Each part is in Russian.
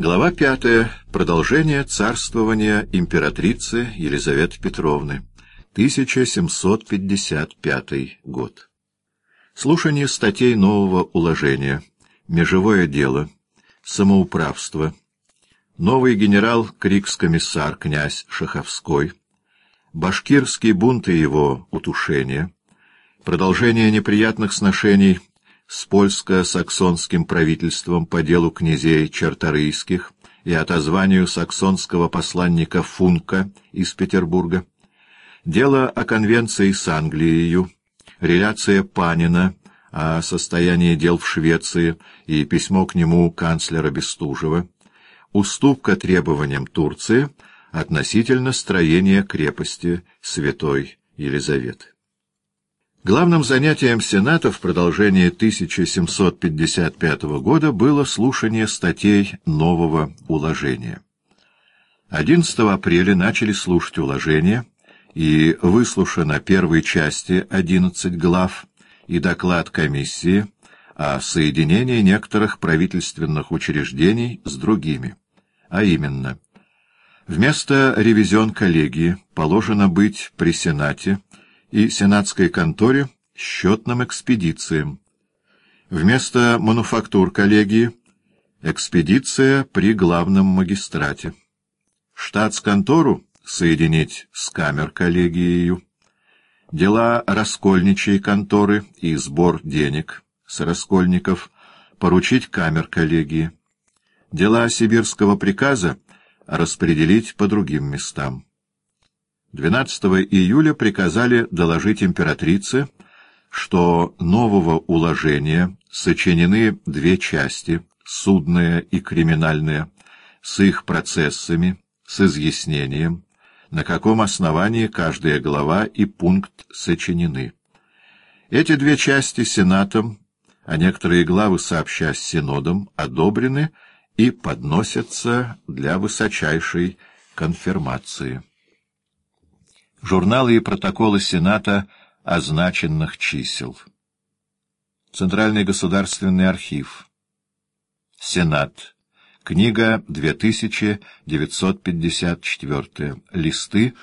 Глава пятая. Продолжение царствования императрицы Елизаветы Петровны. 1755 год. Слушание статей нового уложения. Межевое дело. Самоуправство. Новый генерал-крикс-комиссар князь Шаховской. Башкирский бунт и его утушение. Продолжение неприятных сношений с польско-саксонским правительством по делу князей Черторийских и отозванию саксонского посланника Функа из Петербурга, дело о конвенции с Англией, реляция Панина о состоянии дел в Швеции и письмо к нему канцлера Бестужева, уступка требованиям Турции относительно строения крепости Святой Елизаветы. Главным занятием Сената в продолжении 1755 года было слушание статей нового уложения. 11 апреля начали слушать уложение, и выслушано первой части 11 глав и доклад комиссии о соединении некоторых правительственных учреждений с другими, а именно, вместо ревизион коллегии положено быть при Сенате и сенатской конторе счетным экспедициям. Вместо мануфактур коллегии — экспедиция при главном магистрате. Штатсконтору соединить с камер коллегией. Дела раскольничьей конторы и сбор денег с раскольников поручить камер коллегии. Дела сибирского приказа распределить по другим местам. 12 июля приказали доложить императрице, что нового уложения сочинены две части, судная и криминальная, с их процессами, с изъяснением, на каком основании каждая глава и пункт сочинены. Эти две части Сенатом, а некоторые главы сообща с Синодом, одобрены и подносятся для высочайшей конфирмации журналы и протоколы Сената означенных чисел. Центральный государственный архив. Сенат. Книга 2954. Листы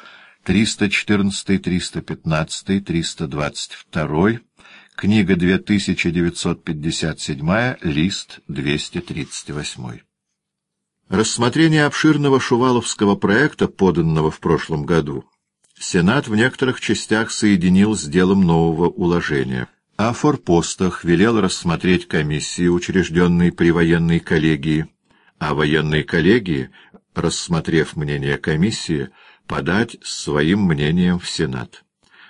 314, 315, 322. Книга 2957, лист 238. Рассмотрение обширного шуваловского проекта, поданного в прошлом году, Сенат в некоторых частях соединил с делом нового уложения. О форпостах велел рассмотреть комиссии, учрежденные при военной коллегии, а военной коллегии, рассмотрев мнение комиссии, подать своим мнением в Сенат.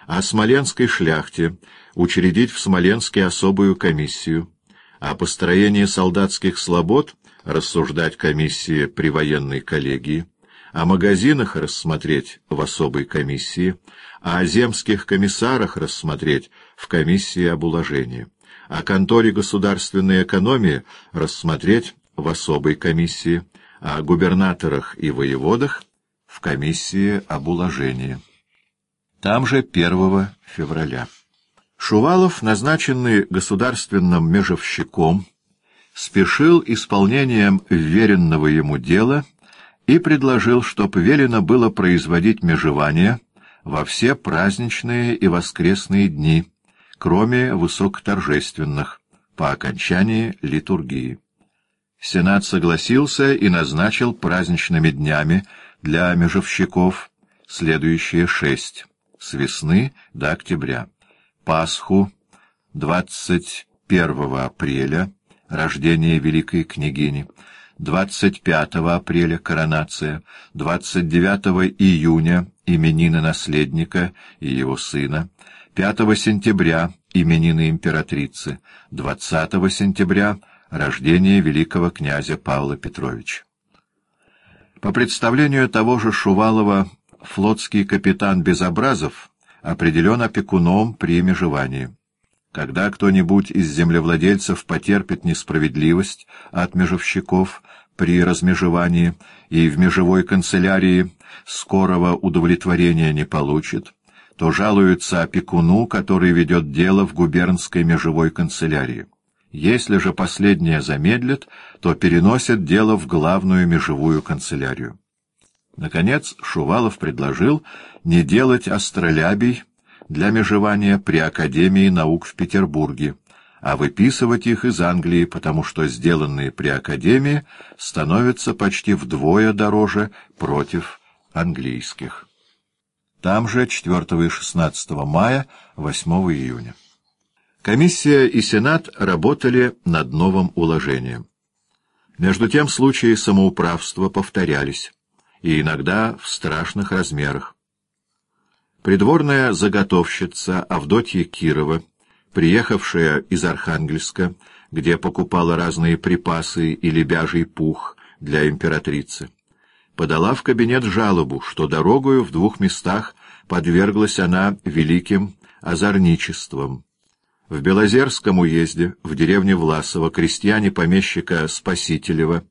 О Смоленской шляхте учредить в Смоленске особую комиссию, о построении солдатских слобод рассуждать комиссии при военной коллегии, о магазинах рассмотреть в особой комиссии, а о земских комиссарах рассмотреть в комиссии об уложении, о конторе государственной экономии рассмотреть в особой комиссии, о губернаторах и воеводах в комиссии об уложении. Там же 1 февраля. Шувалов, назначенный государственным межевщиком, спешил исполнением веренного ему дела — и предложил, чтоб велено было производить межевание во все праздничные и воскресные дни, кроме высокоторжественных, по окончании литургии. Сенат согласился и назначил праздничными днями для межевщиков следующие шесть — с весны до октября. Пасху 21 апреля, рождение великой княгини, 25 апреля — коронация, 29 июня — именины наследника и его сына, 5 сентября — именины императрицы, 20 сентября — рождение великого князя Павла Петровича. По представлению того же Шувалова, флотский капитан Безобразов определен опекуном при межевании. Когда кто-нибудь из землевладельцев потерпит несправедливость от межевщиков при размежевании и в межевой канцелярии скорого удовлетворения не получит, то жалуется опекуну, который ведет дело в губернской межевой канцелярии. Если же последняя замедлит, то переносит дело в главную межевую канцелярию. Наконец Шувалов предложил не делать астролябий для межевания при Академии наук в Петербурге, а выписывать их из Англии, потому что сделанные при Академии становятся почти вдвое дороже против английских. Там же 4 и 16 мая, 8 июня. Комиссия и Сенат работали над новым уложением. Между тем случаи самоуправства повторялись и иногда в страшных размерах. Придворная заготовщица Авдотья Кирова, приехавшая из Архангельска, где покупала разные припасы и лебяжий пух для императрицы, подала в кабинет жалобу, что дорогою в двух местах подверглась она великим озорничеством. В Белозерском уезде, в деревне Власово, крестьяне помещика Спасителева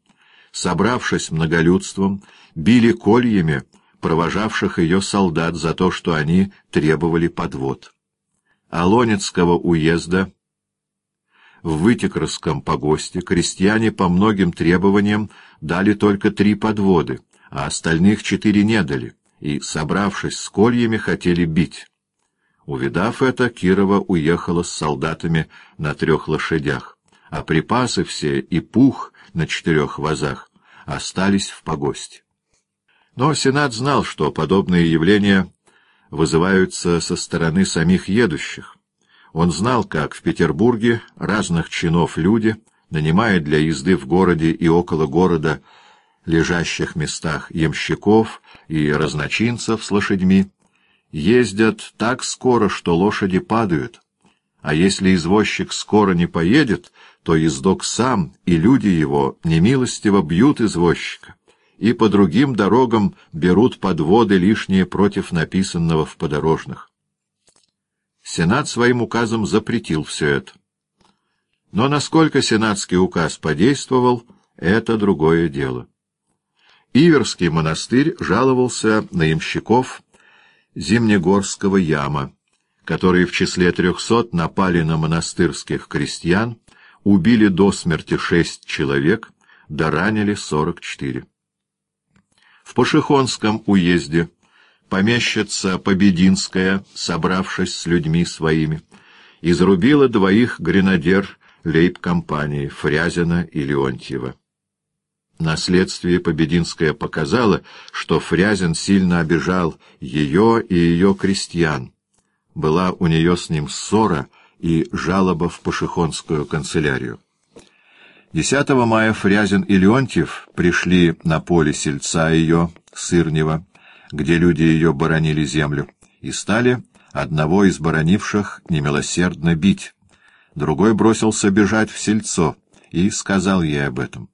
собравшись многолюдством, били кольями провожавших ее солдат за то, что они требовали подвод. Алонецкого уезда в Вытекрском погосте крестьяне по многим требованиям дали только три подводы, а остальных четыре не дали, и, собравшись с кольями, хотели бить. Увидав это, Кирова уехала с солдатами на трех лошадях, а припасы все и пух на четырех вазах остались в погосте. Но Сенат знал, что подобные явления вызываются со стороны самих едущих. Он знал, как в Петербурге разных чинов люди, нанимая для езды в городе и около города лежащих местах ямщиков и разночинцев с лошадьми, ездят так скоро, что лошади падают, а если извозчик скоро не поедет, то ездок сам и люди его немилостиво бьют извозчика и по другим дорогам берут подводы лишние против написанного в подорожных. Сенат своим указом запретил все это. Но насколько сенатский указ подействовал, это другое дело. Иверский монастырь жаловался на ямщиков Зимнегорского яма, которые в числе трехсот напали на монастырских крестьян, убили до смерти шесть человек, да ранили сорок четыре. В Пашихонском уезде помещица Побединская, собравшись с людьми своими, изрубила двоих гренадер лейб-компании Фрязина и Леонтьева. Наследствие Побединская показала, что Фрязин сильно обижал ее и ее крестьян. Была у нее с ним ссора — и жалоба в Пашихонскую канцелярию. 10 мая Фрязин и Леонтьев пришли на поле сельца ее, Сырнева, где люди ее боронили землю, и стали одного из боронивших немилосердно бить. Другой бросился бежать в сельцо и сказал ей об этом.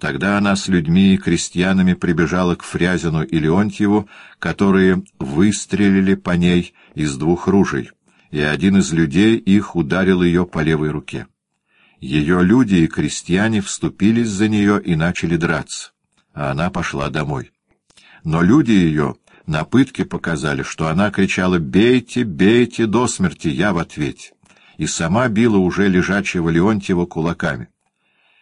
Тогда она с людьми и крестьянами прибежала к Фрязину и Леонтьеву, которые выстрелили по ней из двух ружей и один из людей их ударил ее по левой руке. Ее люди и крестьяне вступились за нее и начали драться, а она пошла домой. Но люди ее на пытке показали, что она кричала «Бейте, бейте до смерти, я в ответе!» и сама била уже лежачего Леонтьева кулаками.